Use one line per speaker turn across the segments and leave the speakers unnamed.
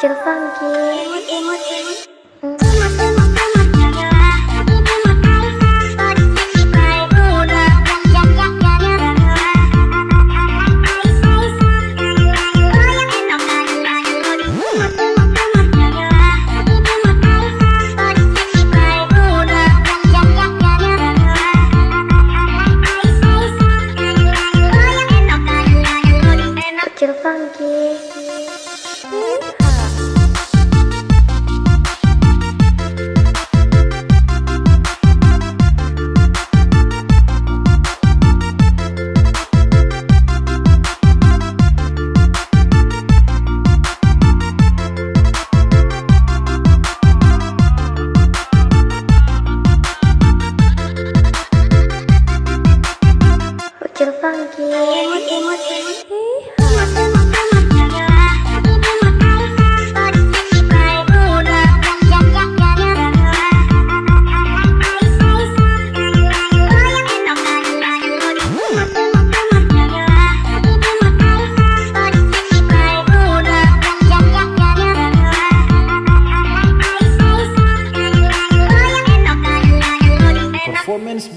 Ciao,
funky.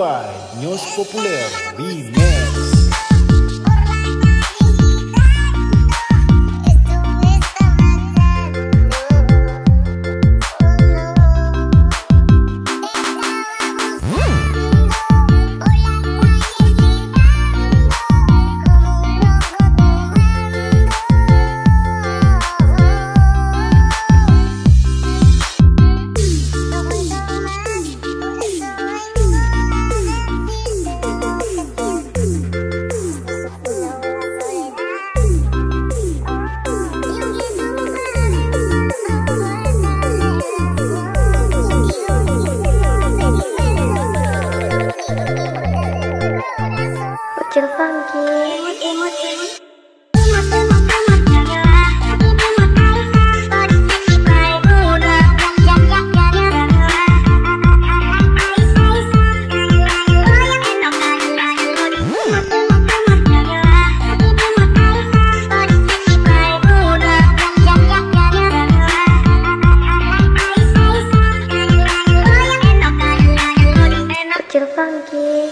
By News Popular Remix.
kecil funky.